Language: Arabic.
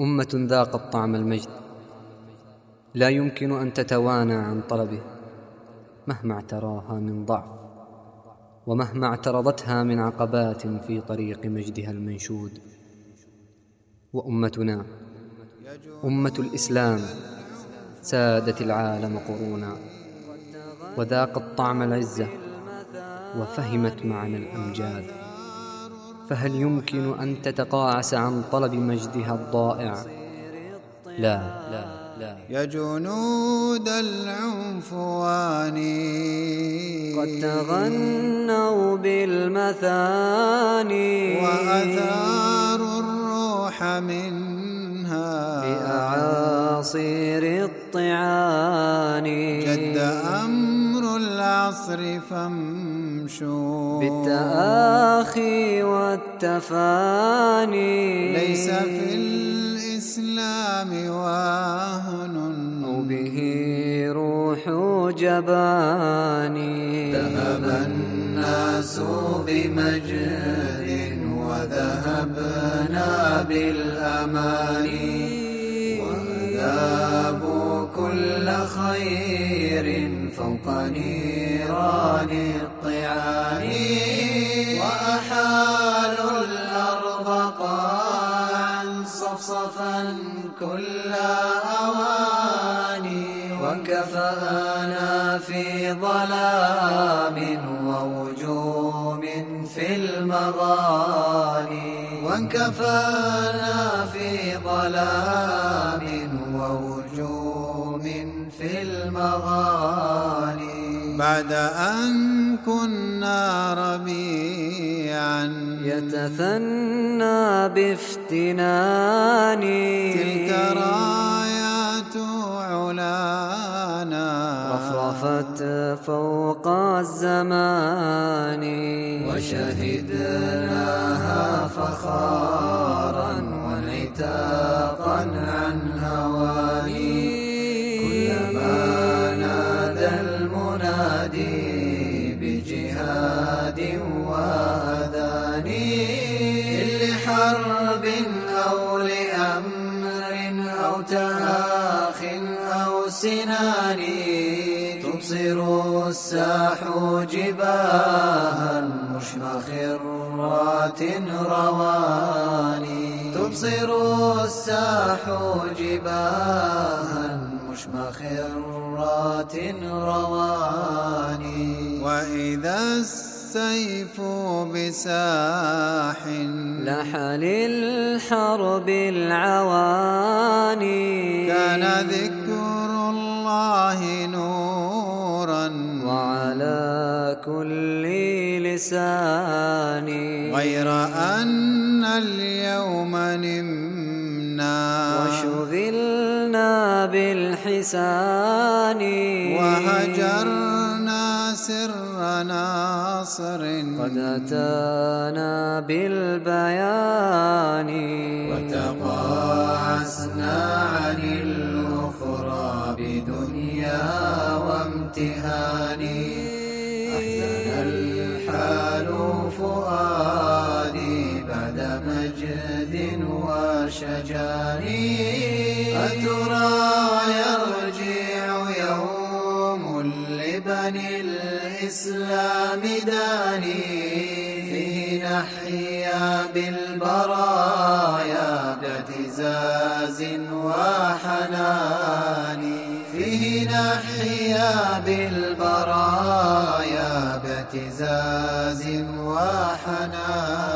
أمة ذاقت طعم المجد. لا يمكن أن تتوانى عن طلبه مهما اعتراها من ضعف ومهما اعترضتها من عقبات في طريق مجدها المنشود. وأمتنا أمة الإسلام سادت العالم قرونا وذاقت طعم العزة وفهمت معنى الأمجاد. فهل يمكن أن تتقاعس عن طلب مجدها الضائع؟ لا لا لا. يا جنود العنفوان قد تغنوا بالمثاني. وأثاروا الروح منها. بأعاصير الطعان جد أمر العصر فامشوا بالتآخي والتفاني. ليس في الإسلام واهن به روح جباني. ذهب الناس بمجد وذهبنا بالأماني وذابوا كل خير فوق نيران. وأحالوا الأرض قاعا صفصفا كل أواني وكفانا في ظلام ووجوم في المغاني وكفانا في ظلام ووجوم في المغاني بعد أن كنا ربيعا يتثنى بافتناني تلك رايات علانا. رفرفت فوق الزمان. وشهدناها فخارا بجهاد وأذان لحرب أو لأمر أو تآخ أو سنان تبصر الساح جباها مشمخرات رواني. تبصر الساح جباها مشمخرات رواني. وإذا السيف بساح. لح للحرب العواني. كان ذكر الله نورا. وعلى كل لسان غير أن اليوم نمنا. وشغلنا بالحسان. وهجرنا سر ناصر. قد أتانا بالبيان. وتقاعسنا عن الأخرى بدنيا وامتهان. مجد وشجان أترى يرجع يوم لبني الإسلام داني. فيه نحيا بالبرايا باعتزاز وحنان فيه نحيا بالبرايا باعتزاز وحنان